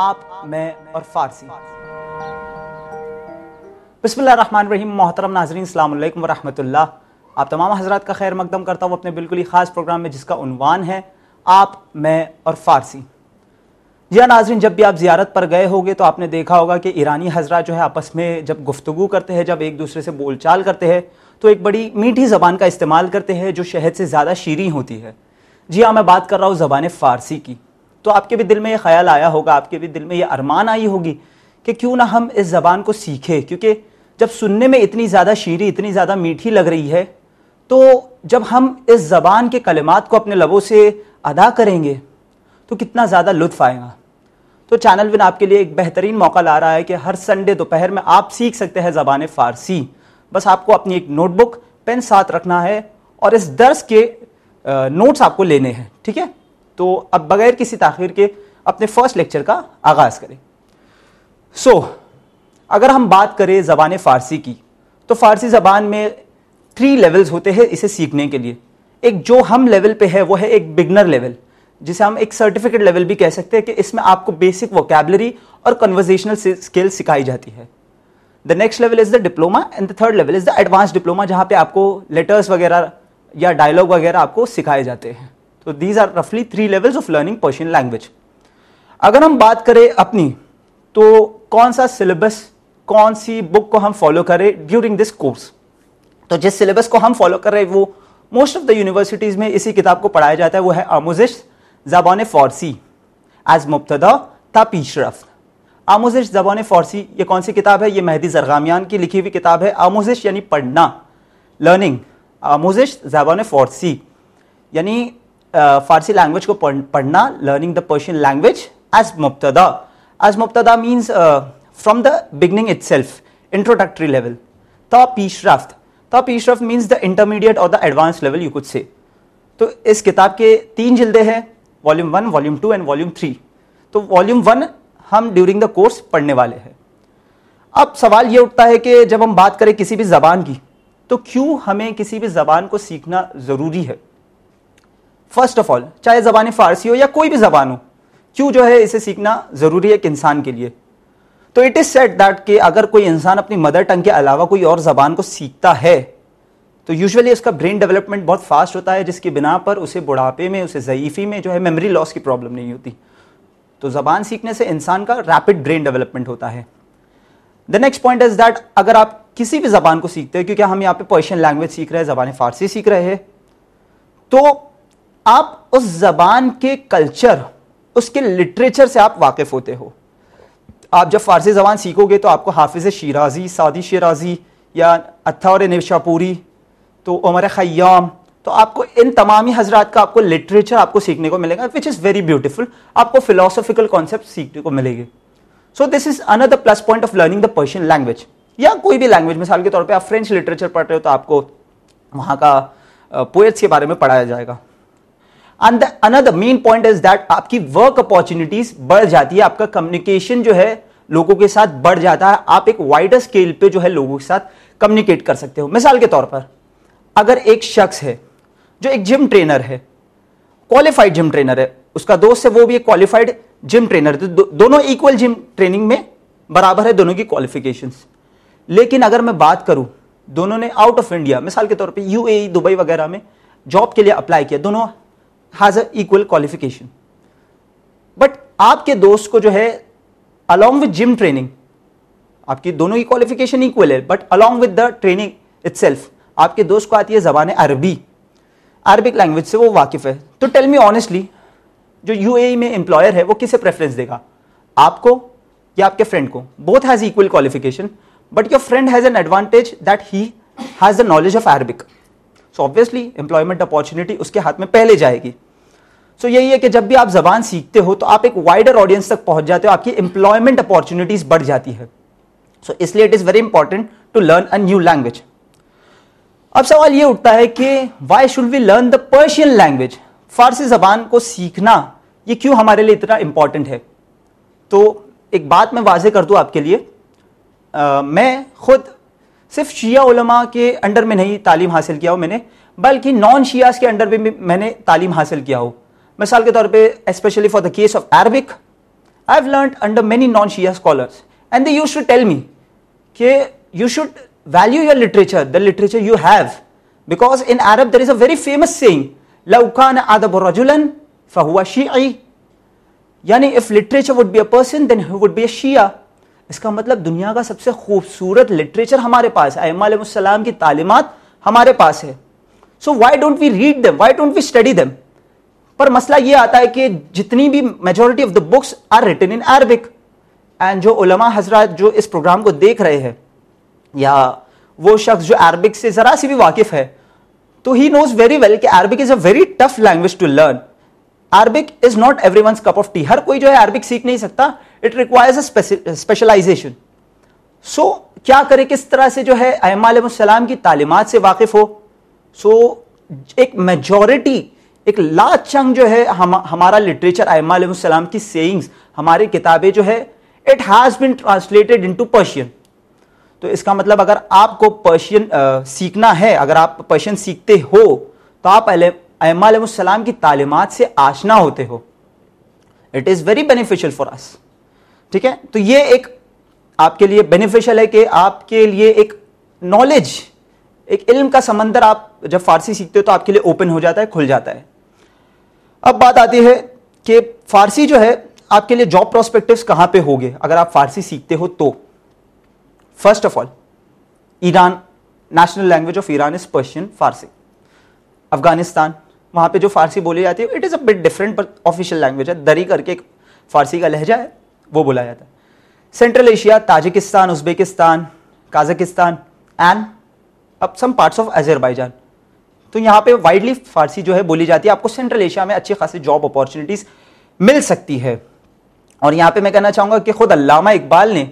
آپ، میں اور فارسی۔ بسم اللہ الرحمن الرحیم، محترم ناظرین، السلام علیکم ورحمۃ اللہ۔ آپ تمام حضرات کا خیر مقدم کرتا ہوں اپنے بالکل ہی خاص پروگرام میں، جس کا عنوان ہے آپ، میں اور فارسی۔ جی ہاں ناظرین، جب بھی آپ زیارت پر گئے ہوگے تو آپ نے دیکھا ہوگا کہ ایرانی حضرات جو ہے، آپس میں جب گفتگو کرتے ہیں، جب ایک دوسرے سے بول چال کرتے ہیں، تو ایک بڑی میٹھی زبان کا استعمال کرتے ہیں، جو شہد سے زیادہ شیریں ہوتی ہے۔ جی ہاں میں بات کر رہا ہوں زبان فارسی کی۔ تو آپ کے بھی دل میں یہ خیال آیا ہوگا، آپ کے بھی دل میں یہ ارمان آئی ہوگی کہ کیوں نہ ہم اس زبان کو سیکھیں۔ کیونکہ جب سننے میں اتنی زیادہ شیریں، اتنی زیادہ میٹھی لگ رہی ہے، تو جب ہم اس زبان کے کلمات کو اپنے لبوں سے ادا کریں گے، تو کتنا زیادہ لطف آئے گا۔ تو چینل ون آپ کے لیے ایک بہترین موقع لا رہا ہے کہ ہر سنڈے دوپہر میں آپ سیکھ سکتے ہیں زبان فارسی۔ بس آپ کو اپنی ایک نوٹ بک، پین ساتھ رکھنا ہے اور اس درس کے نوٹس آپ کو لینے ہیں، ٹھیک ہے؟ تو اب بغیر کسی تاخیر کے اپنے فرسٹ لیکچر کا آغاز کریں۔ سو so, اگر ہم بات کریں زبان فارسی کی تو فارسی زبان میں تھری لیولز ہوتے ہیں اسے سیکھنے کے لیے۔ ایک جو ہم لیول پہ ہے وہ ہے ایک بگنر لیول جسے ہم ایک سرٹیفکیٹ لیول بھی کہہ سکتے ہیں کہ اس میں آپ کو بیسک ووکیبلری اور کنورزیشنل اسکل سکھائی جاتی ہے۔ The next level is the diploma and the third level is the advance diploma جہاں پہ آپ کو لیٹرس وغیرہ یا ڈائلاگ وغیرہ آپ کو سکھائے جاتے ہیں۔ تو these are رفلی three level of learning Persian language اگر ہم بات کریں اپنی، تو کون سا سلیبس کون سی بک کو ہم فالو کریں ڈیورنگ دس کورس تو جس سلیبس کو ہم فالو کر رہے ہیں وہ موسٹ آف دا یونیورسٹیز میں اسی کتاب کو پڑھایا جاتا ہے، وہ ہے آموزش زبان فارسی ایز مبتدا تا پیش رفت آموزش زبان فارسی، یہ کون سی کتاب ہے؟ یہ مہدی زرغامیان کی لکھی ہوئی کتاب ہے۔ آموزش یعنی پڑھنا لرننگ آموزش زبان فارسی۔ یعنی فارسی لینگویج کو پڑھنا learning the Persian language as مبتدا. ایز مبتدا means from the beginning itself introductory level تا پیش رفت. تا پیش رفت مینس دا انٹرمیڈیٹ اور دا ایڈوانس لیول یو کچھ سے تو اس کتاب کے تین جلدیں ہیں volume one volume two and volume three تو والیوم ون ہم ڈیورنگ دا کورس پڑھنے والے ہیں۔ اب سوال یہ اٹھتا ہے کہ جب ہم بات کریں کسی بھی زبان کی، تو کیوں ہمیں کسی بھی زبان کو سیکھنا ضروری ہے؟ فرسٹ آف آل چاہے زبان فارسی ہو یا کوئی بھی زبان ہو، کیوں جو ہے اسے سیکھنا ضروری ہے ایک انسان کے لیے؟ تو اٹ از سیٹ دیٹ کہ اگر کوئی انسان اپنی مدر ٹنگ کے علاوہ کوئی اور زبان کو سیکھتا ہے، تو یوزلی اس کا برین ڈیولپمنٹ بہت فاسٹ ہوتا ہے، جس کی بنا پر اسے بڑھاپے میں، اسے ضعیفی میں جو ہے میموری لاس کی پرابلم نہیں ہوتی۔ تو زبان سیکھنے سے انسان کا ریپڈ برین ڈیولپمنٹ ہوتا ہے۔ The next point is that اگر آپ کسی بھی زبان کو سیکھتے ہیں کیونکہ ہم یہاں پہ پرشین لینگویج سیکھ رہے ہیں، زبان فارسی سیکھ رہے ہیں، تو آپ اس زبان کے کلچر اس کے لٹریچر سے آپ واقف ہوتے ہو۔ آپ جب فارسی زبان سیکھو گے تو آپ کو حافظ شیرازی سعدی شیرازی یا اتھور نوشا پوری تو عمر خیام، تو آپ کو ان تمامی حضرات کا آپ کو لٹریچر آپ کو سیکھنے کو ملے گا وچ از ویری بیوٹیفل آپ کو فلاسفیکل کانسیپٹ سیکھنے کو ملے گی۔ So this is another plus point of learning the Persian language یا کوئی بھی لینگویج مثال کے طور پہ آپ فرینچ لٹریچر پڑھ رہے ہو تو آپ کو وہاں کا پوئٹس کے بارے میں پڑھایا جائے گا۔ اندر مین پوائنٹ از دیٹ آپ کی ورک اپارچونیٹیز بڑھ جاتی ہے آپ کا کمیونیکیشن جو ہے لوگوں کے ساتھ بڑھ جاتا ہے آپ ایک وائڈر اسکیل پہ جو ہے لوگوں کے ساتھ کمیونیکیٹ کر سکتے ہو مثال کے طور پر اگر ایک شخص ہے جو ایک جم ٹرینر ہے کوالیفائڈ جم ٹرینر ہے اس کا دوست ہے وہ بھی ایک کوالیفائڈ جم ٹرینر دونوں ایکول جم ٹریننگ میں برابر ہے دونوں کی کوالیفیکیشن لیکن اگر میں بات کروں دونوں نے آؤٹ آف انڈیا مثال کے طور پہ یو اے دبئی وغیرہ میں جاب کے لیے اپلائی کیا دونوں has a equal qualification but آپ کے دوست کو جو ہے، along with جم ٹریننگ آپ کی دونوں کی کوالیفیکیشن اکول ہے but along with the training itself آپ کے دوست کو آتی ہے زبان عربی. عربک لینگویج سے وہ واقف ہے. تو ٹیل می آنےسٹلی جو یو اے میں امپلائر ہے، وہ کسے پریفرنس دے گا؟ آپ کو یا آپ کے فرینڈ کو؟ Both has equal qualification but your friend has an advantage that he has the knowledge of Arabic so obviously employment opportunity اس کے ہاتھ میں پہلے جائے گی. سو so یہی ہے کہ جب بھی آپ زبان سیکھتے ہو تو آپ ایک وائڈر آڈینس تک پہنچ جاتے ہو آپ کی امپلائمنٹ اپارچونیٹیز بڑھ جاتی ہے. سو so, اس لیے it is very important to learn a new language اب سوال یہ اٹھتا ہے کہ why should we learn the Persian language فارسی زبان کو سیکھنا یہ کیوں ہمارے لیے اتنا امپورٹنٹ ہے؟ تو ایک بات میں واضح کر دوں آپ کے لیے. میں خود صرف شیعہ علماء کے انڈر میں نہیں تعلیم حاصل کیا ہو میں نے، بلکہ نان شیعہ کے انڈر میں بھی میں نے تعلیم حاصل کیا ہو۔ مثال کے طور پہ specially for the case of Arabic I have learned under many non Shia scholars and they use to tell me کہ you should value your literature the literature you have because in Arab there is a very famous saying لوکان ادب رجولن فہوا شیعی یعنی if literature would be a person then would be a Shia اس کا مطلب دنیا کا سب سے خوبصورت لٹریچر ہمارے پاس ہے۔ ائمہ علیہ السلام کی تعلیمات ہمارے پاس ہے۔ So why don't we read them why don't we study them پر مسئلہ یہ آتا ہے کہ جتنی بھی majority of the books are written in Arabic and جو علماء حضرات جو اس پروگرام کو دیکھ رہے ہیں، یا وہ شخص جو عربک سے ذرا سی بھی واقف ہے، تو ہی نوز ویری ویل کہ Arabic is a very tough language to learn Arabic is not everyone's cup of tea ہر کوئی جو ہے عربک سیکھ نہیں سکتا۔ It requires a specialization so کیا کرے کس طرح سے جو ہے ائمہ علیہ السلام کی تعلیمات سے واقف ہو؟ سو ایک میجورٹی ایک لارج چنگ جو ہے ہمارا لٹریچر ائمہ علیہ السلام کی سیئنگز ہماری کتابیں جو ہے it has been translated into Persian تو اس کا مطلب اگر آپ کو پرشین سیکھنا ہے، اگر آپ پرشین سیکھتے ہو، تو آپ ائمہ علیہ السلام کی تعلیمات سے آشنا ہوتے ہو. It is very beneficial for اس ٹھیک ہے؟ تو یہ ایک آپ کے لیے بینیفیشل ہے کہ آپ کے لیے ایک نالج ایک علم کا سمندر آپ جب فارسی سیکھتے ہو تو آپ کے لیے اوپن ہو جاتا ہے، کھل جاتا ہے۔ اب بات آتی ہے کہ فارسی جو ہے، آپ کے لیے جاب پروسپیکٹوس کہاں پہ ہوگے اگر آپ فارسی سیکھتے ہو تو۔ First of all Iran national language of Iran is Persian Farsi Afghanistan, وہاں پہ جو فارسی بولی جاتی ہے it is a bit different official language ہے۔ دری کر کے ایک فارسی کا لہجہ ہے۔ وہ بولا جاتا ہے central Asia Tajikistan Uzbekistan Kazakhstan and اب some parts of Azerbaijan تو یہاں پہ وائڈلی فارسی جو ہے بولی جاتی ہے، آپ کو سینٹرل ایشیا میں اچھی خاصی جاب اپارچونیٹیز مل سکتی ہے۔ اور یہاں پہ میں کہنا چاہوں گا کہ خود علامہ اقبال نے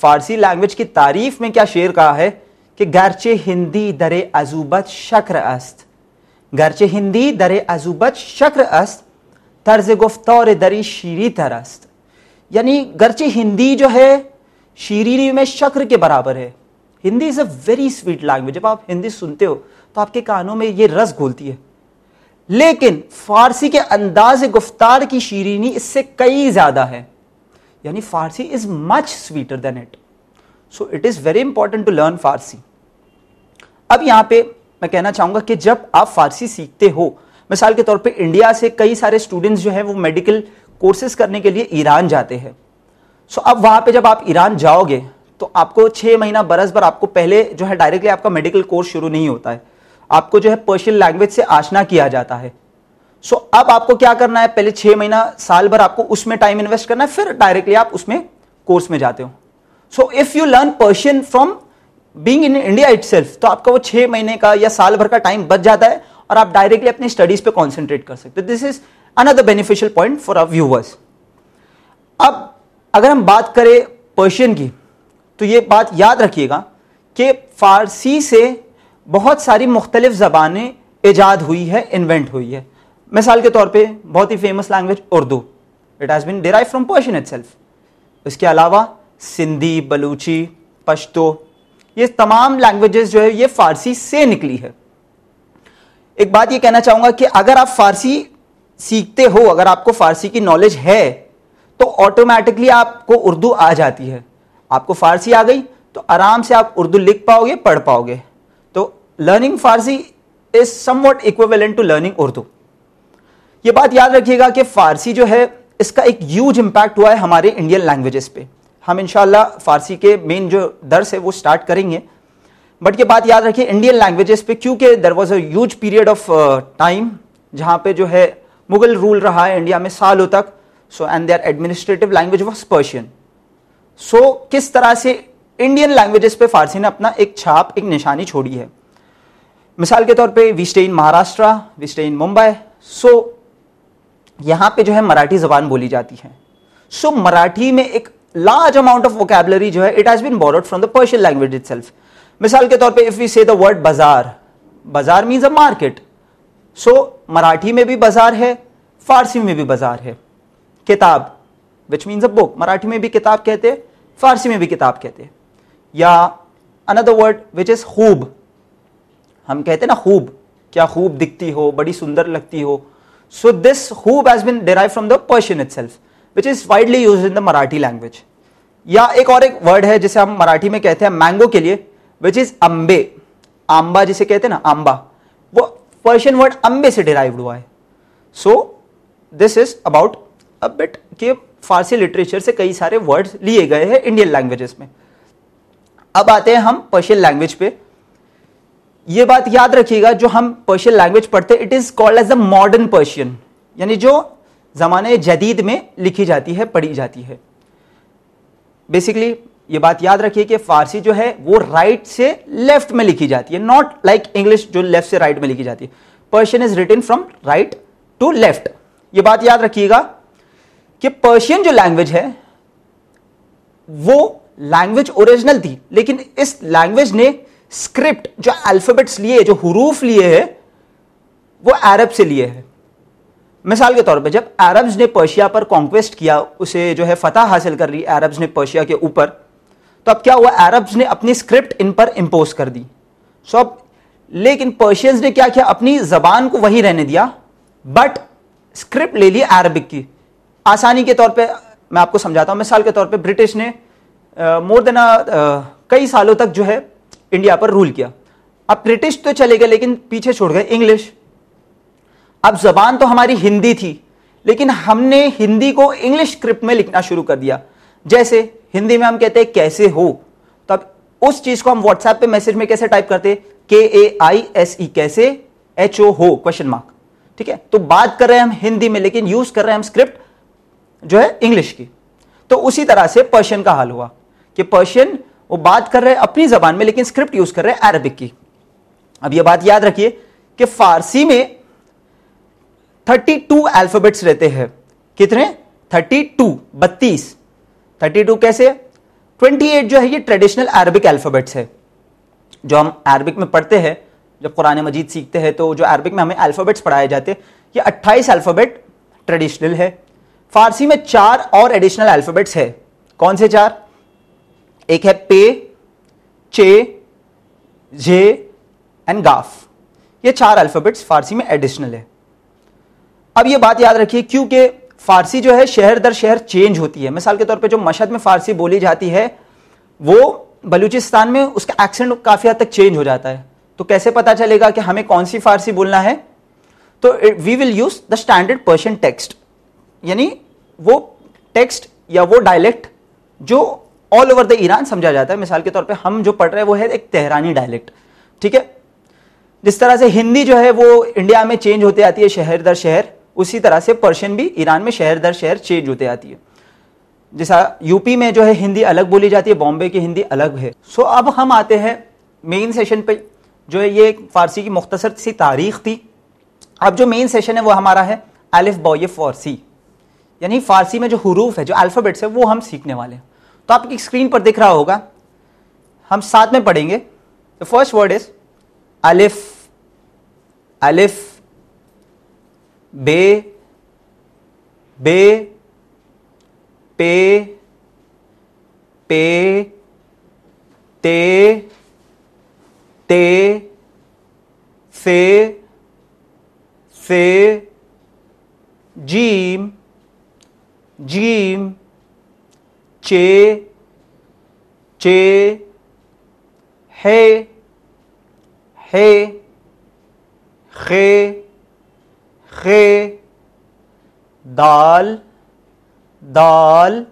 فارسی لینگویج کی تعریف میں کیا شعر کہا ہے کہ گرچہ ہندی در عزوبت شکر است۔ گرچہ ہندی در عزوبت شکر است، طرز گفتار دری شیری تر است۔ یعنی گرچہ ہندی جو ہے شیرینی میں شکر کے برابر ہے، Hindi is a very sweet language جب آپ ہندی سنتے ہو تو آپ کے کانوں میں یہ رس گھولتی ہے۔ لیکن فارسی کے انداز گفتار کی شیرینی اس سے کئی زیادہ ہے۔ یعنی Farsi is much sweeter than it so it is very important to learn Farsi. اب یہاں پہ میں کہنا چاہوں گا کہ جب آپ فارسی سیکھتے ہو، مثال کے طور پہ انڈیا سے کئی سارے اسٹوڈنٹس جو ہیں وہ میڈیکل کورسز کرنے کے لیے ایران جاتے ہیں۔ سو اب وہاں پہ جب آپ ایران جاؤ گے تو آپ کو چھ مہینہ برس بھر آپ کو پہلے جو ہے ڈائریکٹلی آپ کا میڈیکل کورس شروع نہیں ہوتا ہے۔ آپ کو جو ہے پرشین لینگویج سے آشنا کیا جاتا ہے۔ سو اب آپ کو کیا کرنا ہے؟ پہلے چھ مہینہ سال بھر آپ کو اس میں ٹائم انویسٹ کرنا ہے، پھر ڈائریکٹلی آپ اس میں کورس میں جاتے ہو۔ So if you learn Persian from being in India itself تو آپ کا وہ چھ مہینے کا یا سال بھر کا ٹائم بچ جاتا ہے اور آپ ڈائریکٹلی اپنی اسٹڈیز پہ کانسنٹریٹ کر سکتے this is another beneficial point for our viewers اب اگر ہم بات کریں پرشین کی، تو یہ بات یاد رکھیے گا کہ فارسی سے بہت ساری مختلف زبانیں ایجاد ہوئی ہے انوینٹ ہوئی ہے۔ مثال کے طور پہ بہت ہی famous language Urdu. It has been derive from Persian itself اس کے علاوہ سندھی، بلوچی، پشتو، یہ تمام لینگویجز جو ہے، یہ فارسی سے نکلی ہے۔ ایک بات یہ کہنا چاہوں گا کہ اگر آپ فارسی سیکھتے ہو، اگر آپ کو فارسی کی نالج ہے، تو آٹومیٹکلی آپ کو اردو آ جاتی ہے۔ آپ کو فارسی آ گئی، تو آرام سے آپ اردو لکھ پاؤ گے، پڑھ پاؤ گے۔ تو learning Farsi is somewhat equivalent to learning Urdu. یہ بات یاد رکھیے گا کہ فارسی جو ہے، اس کا ایک ہیوج امپیکٹ ہوا ہے ہمارے انڈین لینگویجز پہ۔ ہم انشاءاللہ فارسی کے مین جو درس ہے، وہ سٹارٹ کریں گے۔ بٹ یہ بات یاد رکھیے انڈین لینگویجز پہ، کیونکہ there was a huge period of time جہاں پہ جو ہے مغل رول رہا ہے انڈیا میں سالوں تک. So and there administrative language was Persian so کس طرح سے انڈین لینگویجز پہ فارسی نے اپنا ایک چھاپ ایک نشانی چھوڑی ہے؟ مثال کے طور پہ we stay in Maharashtra we stay in Mumbai so یہاں پہ جو ہے مراٹھی زبان بولی جاتی ہے. سو so, مراٹھی میں ایک لارج اماؤنٹ آف ووکیبلری جو ہے it has been borrowed from the Persian language itself مثال کے طور پہ if you see the word bazaar bazaar means a market so Marathi میں بھی بازار ہے، فارسی میں بھی بازار ہے۔ کتاب وچ مینز اے بک مراٹھی میں بھی کتاب کہتے، فارسی میں بھی کتاب کہتے۔ یا اندر ورڈ وچ از خوب۔ ہم کہتے نا خوب، کیا خوب دکھتی ہو، بڑی سندر لگتی ہو۔ سو دس خوب has been derive from the Persian itself which is widely use in the Marathi language یا ایک اور ایک ورڈ ہے جسے ہم مراٹھی میں کہتے ہیں، مینگو کے لیے وچ از امبے۔ آمبا جسے کہتے ہیں نا، آمبا۔ وہ پرشین ورڈ امبے سے ڈیرائیوڈ ہوا ہے۔ سو دس از اباؤٹ بٹ کہ فارسی لٹریچر سے کئی سارے ورڈ لیے گئے ہیں انڈین لینگویجز میں۔ اب آتے ہیں ہم پرشین لینگویج پہ۔ یہ بات یاد رکھیے گا، جو ہم پرشین لینگویج پڑھتے it is called as a modern Persian یعنی جو زمانے جدید میں لکھی جاتی ہے، پڑھی جاتی ہے۔ بیسکلی یہ بات یاد رکھیے کہ فارسی جو ہے وہ رائٹ سے لیفٹ میں لکھی جاتی ہے ناٹ لائک انگلش جو لیفٹ سے رائٹ میں لکھی جاتی ہے۔ Persian is written from right to left یہ بات یاد رکھیے گا کہ پرشین جو لینگویج ہے، وہ لینگویج اوریجنل تھی، لیکن اس لینگویج نے اسکرپٹ جو الفابیٹس لیے، جو حروف لیے ہیں، وہ عرب سے لیے ہیں۔ مثال کے طور پہ، جب عربز نے پرشیا پر کانکویسٹ کیا، اسے جو ہے فتح حاصل کر لی عربز نے پرشیا کے اوپر۔ تو اب کیا ہوا؟ عربز نے اپنی اسکرپٹ ان پر امپوز کر دی۔ سو اب لیکن پرشینز نے کیا کیا؟ اپنی زبان کو وہی رہنے دیا۔ بٹ اسکرپٹ لے لی عربک کی۔ آسانی کے طور پہ میں آپ کو سمجھاتا ہوں، مثال کے طور پہ برٹش نے مور دین کئی سالوں تک جو ہے انڈیا پر رول کیا۔ اب برٹش تو چلے گئے لیکن پیچھے چھوڑ گئے انگلش اب زبان تو ہماری ہندی تھی، لیکن ہم نے ہندی کو انگلش اسکرپٹ میں لکھنا شروع کر دیا۔ جیسے ہندی میں ہم کہتے ہیں کیسے ہو؟ تب اس چیز کو ہم واٹس ایپ پہ میسج میں کیسے ٹائپ کرتے کے اے آئی ایس ای کیسے؟ ایچ او ہو کوشچن مارک ٹھیک ہے؟ تو بات کر رہے ہیں ہم ہندی میں، لیکن یوز کر رہے ہیں ہم اسکرپٹ جو ہے انگلش کی. تو اسی طرح سے پرشین کا حال ہوا کہ پرشین وہ بات کر رہے اپنی زبان میں، لیکن اسکرپٹ یوز کر رہے عربک کی. اب یہ بات یاد رکھیے کہ فارسی میں تھرٹی ٹو الفابیٹس رہتے ہیں. کتنے؟ تھرٹی ٹو بتیس. تھرٹی ٹو کیسے ٹوینٹی ایٹ جو ہے یہ ٹریڈیشنل عربک الفابیٹس ہے جو ہم عربک میں پڑھتے ہیں، جب قرآن مجید سیکھتے ہیں تو جو عربک میں ہمیں الفابیٹس پڑھائے جاتے ہیں، یہ اٹھائیس الفابیٹ ٹریڈیشنل ہے۔ فارسی میں چار اور ایڈیشنل الفابیٹس ہے کون سے چار؟ ایک ہے پے، چے، جے اینڈ گاف۔ یہ چار الفابیٹس فارسی میں ایڈیشنل ہے اب یہ بات یاد رکھیے، کیونکہ فارسی جو ہے شہر در شہر چینج ہوتی ہے۔ مثال کے طور پہ جو مشہد میں فارسی بولی جاتی ہے، وہ بلوچستان میں اس کا ایکسنٹ کافی حد تک چینج ہو جاتا ہے۔ تو کیسے پتا چلے گا کہ ہمیں کون سی فارسی بولنا ہے؟ تو we will use the standard Persian text یعنی وہ ٹیکسٹ یا وہ ڈائلیکٹ جو آل اوور دا ایران سمجھا جاتا ہے۔ مثال کے طور پہ ہم جو پڑھ رہے ہیں، وہ ہے ایک تہرانی ڈائلیکٹ ٹھیک ہے؟ جس طرح سے ہندی جو ہے، وہ انڈیا میں چینج ہوتے آتی ہے شہر در شہر۔ اسی طرح سے پرشین بھی ایران میں شہر در شہر چینج ہوتے آتی ہے۔ جیسا یو پی میں جو ہے ہندی الگ بولی جاتی ہے بامبے کی ہندی الگ ہے۔ سو so, اب ہم آتے ہیں مین سیشن پہ جو ہے یہ فارسی کی مختصر سی تاریخ تھی۔ اب جو مین سیشن ہے وہ ہمارا ہے الف بوئے فارسی۔ یعنی فارسی میں جو حروف ہے جو الفابیٹس ہے وہ ہم سیکھنے والے ہیں۔ تو آپ کی اسکرین پر دکھ رہا ہوگا۔ ہم ساتھ میں پڑھیں گے۔ فرسٹ ورڈ از الف۔ الف۔ بے بے، پے پے، تے تے فے فے جیم جیم، چے چے، ہے ہے، خے خے دال دال،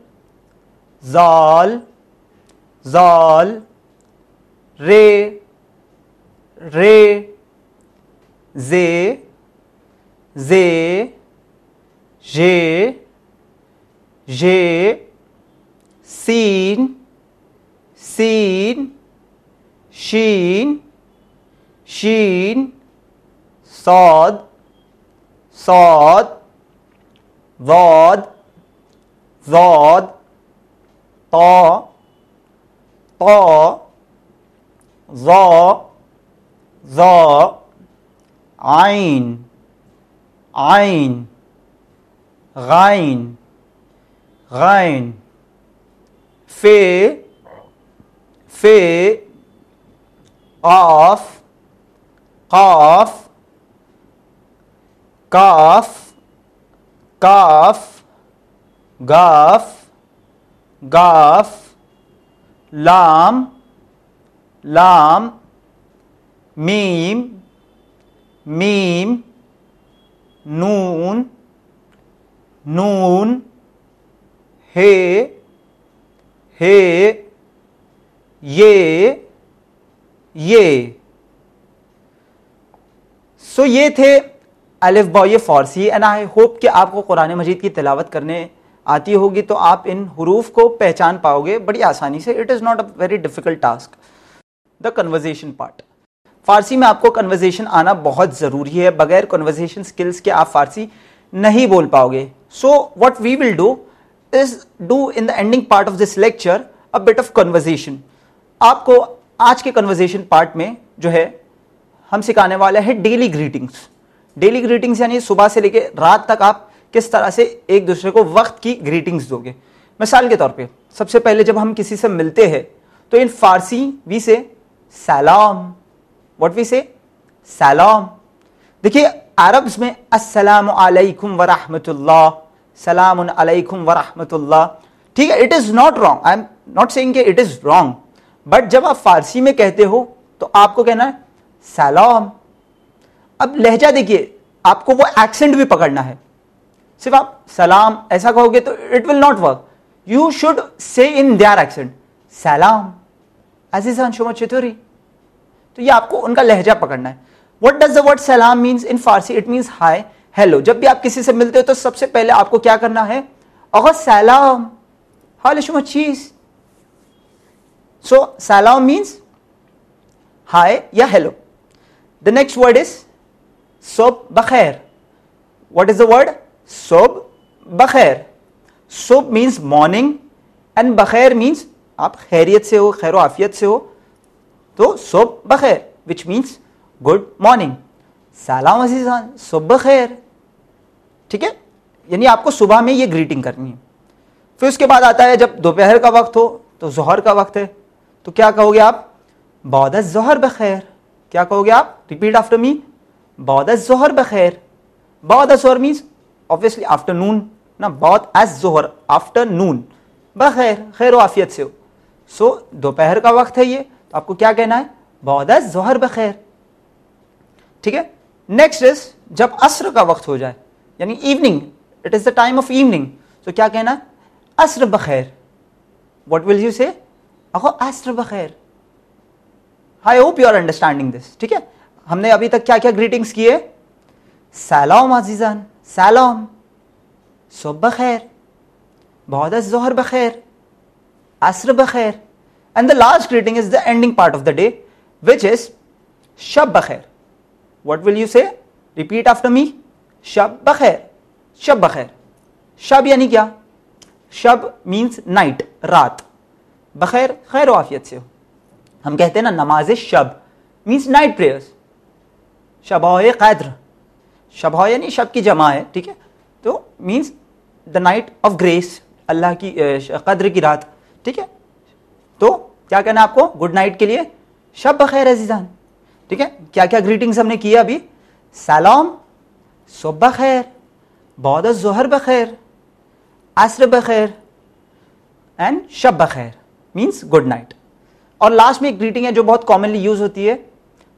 زال زال، رے رے، زے زے ژے ژے سین سین، شین شین صاد صاد، ضاد ضاد، طا طا ظا ظا عين عين غين غين في في قاف قاف کاف کاف، گاف گاف، لام لام، میم میم، نون نون، ہے ہے، یہ یہ۔ سو یہ تھے الف با فارسی اینڈ آئی ہوپ کہ آپ کو قرآن مجید کی تلاوت کرنے آتی ہوگی تو آپ ان حروف کو پہچان پاؤ گے۔ بڑی آسانی سے it is not a very difficult task the conversation part فارسی میں آپ کو کنورزیشن آنا بہت ضروری ہے۔ بغیر کنورزیشن سکلز کے آپ فارسی نہیں بول پاؤ گے۔ So what we will do is do in the ending part of this lecture bit of conversation آپ کو آج کے کنورزیشن پارٹ میں جو ہے، ہم سکھانے والے ہیں ڈیلی گریٹنگس ڈیلی گریٹنگس یعنی صبح سے لے کے رات تک آپ کس طرح سے ایک دوسرے کو وقت کی گریٹنگس دو گے۔ مثال کے طور پہ، سب سے پہلے جب ہم کسی سے ملتے ہیں، تو ان فارسی وی سے سلام۔ واٹ وی سے سلام۔ دیکھیے، عربز میں السلام علیکم ورحمۃ اللہ سلام علیکم ورحمۃ اللہ ٹھیک ہے it is not wrong I am not saying کہ اٹ از رانگ بٹ جب آپ فارسی میں کہتے ہو، تو آپ کو کہنا ہے سلام۔ اب لہجہ دیکھیے، آپ کو وہ ایکسنٹ بھی پکڑنا ہے۔ صرف آپ سلام ایسا کہو گے تو it will not work you should see in their accent سلام عزیزان، شما چتوری تو یہ آپ کو ان کا لہجہ پکڑنا ہے۔ وٹ ڈز دا ورڈ سلام means in Farsi it means hi hello جب بھی آپ کسی سے ملتے ہو تو سب سے پہلے آپ کو کیا کرنا ہے؟ اگر سلام حال شما چیز سو سلام مینس ہائی یا hello the next word is صبح بخیر. واٹ از دا ورڈ صبح بخیر. صبح مینس مارننگ اینڈ بخیر مینس آپ خیریت سے ہو، خیر و آفیت سے ہو. تو صبح بخیر وچ مینس گڈ مارننگ سلام عزیزان صبح بخیر. ٹھیک ہے؟ یعنی آپ کو صبح میں یہ گریٹنگ کرنی ہے. پھر اس کے بعد آتا ہے جب دوپہر کا وقت ہو، تو ظہر کا وقت ہے. تو کیا کہو گے آپ؟ بہت ظہر بخیر. کیا کہو گے آپ؟ ریپیٹ آفٹر می بعد از ظہر بخیر. بعد از ظہر مینس obviously آفٹر نون نا بعد ایز ظہر آفٹر نون بخیر، خیر و عافیت سے ہو. سو دوپہر کا وقت ہے یہ، تو آپ کو کیا کہنا ہے؟ بعد از ظہر بخیر. ٹھیک ہے؟ نیکسٹ از جب عصر کا وقت ہو جائے یعنی evening it is the time of evening تو کیا کہنا ہے؟ عصر بخیر. واٹ ول یو سے عصر بخیر. I hope you are understanding this ٹھیک ہے؟ ہم نے ابھی تک کیا کیا گریٹنگس کیے؟ سلام عزیزان، سلام۔ صبح بخیر۔ بہت ظہر بخیر۔ عصر بخیر۔ And the last greeting is the ending part of the day which is شب بخیر۔ What will you say repeat after me شب بخیر۔ شب بخیر۔ شب یعنی کیا؟ شب مینس نائٹ رات۔ بخیر، خیر و آفیت سے ہو۔ ہم کہتے ہیں نا نماز شب مینس نائٹ پریئرس شبہ قدر، شبہ یعنی شب کی جمع ہے، ٹھیک ہے؟ تو means the night of grace اللہ کی قدر کی رات، ٹھیک ہے؟ تو کیا کہنا آپ کو؟ گڈ نائٹ کے لیے شب بخیر عزیزان، ٹھیک ہے؟ کیا کیا گریٹنگز ہم نے کیا ابھی؟ سلام، صبح بخیر بہت ظہر بخیر، عصر بخیر اینڈ شب بخیر مینس گڈ نائٹ اور لاسٹ میں ایک گریٹنگ ہے جو بہت کامنلی یوز ہوتی ہے،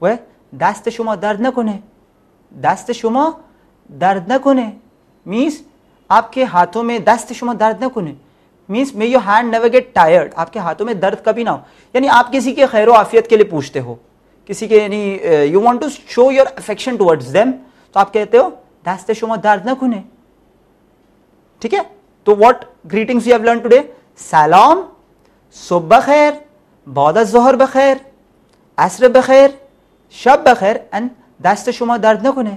وہ ہے دست شما درد نہ کنے دست شما درد نہ مینس آپ کے ہاتھوں میں دست شما درد نہ کنے means may you hand never get tired آپ کے ہاتھوں میں درد کبھی نہ ہو. یعنی آپ کسی کے خیر و عافیت کے لیے پوچھتے ہو. کسی کے یعنی you want to show your affection towards them تو آپ کہتے ہو، دست شما درد نہ کنے ٹھیک ہے؟ تو what greetings you have learn today سلام، صبح بخیر، بعد ظہر بخیر، عصر بخیر شب بخیر اینڈ دست شما درد نہ کنے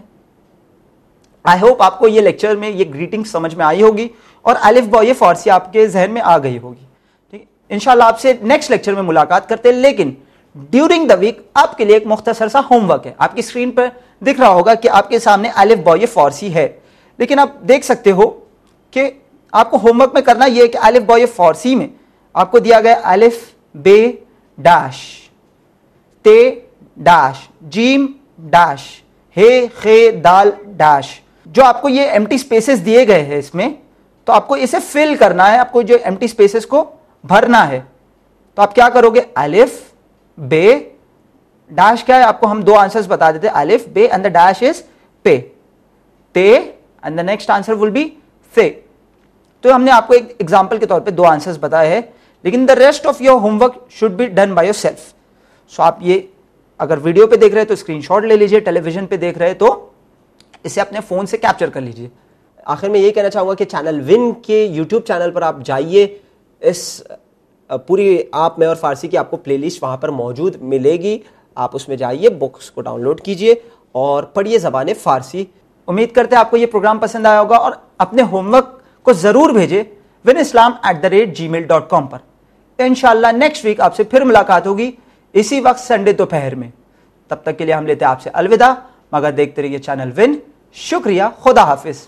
آئی ہوپ آپ کو یہ لیکچر میں یہ گریٹنگ سمجھ میں آئی ہوگی اور الف با یہ فارسی آپ کے ذہن میں آ گئی ہوگی. ٹھیک؟ ان شاء اللہ آپ سے نیکسٹ لیکچر میں ملاقات کرتے ہیں، لیکن ڈیورنگ دا ویک آپ کے لیے ایک مختصر سا ہوم ورک ہے۔ آپ کی اسکرین پر دکھ رہا ہوگا کہ آپ کے سامنے الف با یہ فارسی ہے۔ لیکن آپ دیکھ سکتے ہو کہ آپ کو ہوم ورک میں کرنا یہ کہ الف با یہ فارسی میں آپ کو دیا گیا الف بے ڈیش تے ڈیش جیم ڈیش ہے خے دال ڈیش جو آپ کو یہ ایم ٹی اسپیسیز دیے گئے ہیں اس میں، تو آپ کو اسے فل کرنا ہے، آپ کو جو ایم ٹی اسپیسز کو بھرنا ہے۔ تو آپ کیا کرو گے؟ الف بے ڈیش کیا ہے؟ آپ کو ہم دو آنسر بتا دیتے الف بے اینڈ دا ڈیش از پے۔ تے and the next answer will be فے۔ تو ہم نے آپ کو ایک ایگزامپل کے طور پہ دو آنسر بتائے ہیں، لیکن the rest of your homework should be done by yourself so آپ یہ اگر ویڈیو پہ دیکھ رہے تو اسکرین شاٹ لے لیجیے ٹیلی ویژن پہ دیکھ رہے تو اسے اپنے فون سے کیپچر کر لیجیے آخر میں یہ کہنا چاہوں گا کہ چینل ون کے یوٹیوب چینل پر آپ جائیے۔ اس پوری آپ میں اور فارسی کی آپ کو پلے لسٹ وہاں پر موجود ملے گی۔ آپ اس میں جائیے بکس کو ڈاؤن لوڈ کیجیے اور پڑھیے زبان فارسی۔ امید کرتے ہیں آپ کو یہ پروگرام پسند آیا ہوگا اور اپنے ہوم ورک کو ضرور بھیجے one Islam at the rate G mail dot com پر۔ ان شاء اللہ نیکسٹ ویک آپ سے پھر ملاقات ہوگی۔ اسی وقت سنڈے دوپہر میں۔ تب تک کے لیے ہم لیتے ہیں آپ سے الوداع، مگر دیکھتے رہیے چینل ون شکریہ، خدا حافظ۔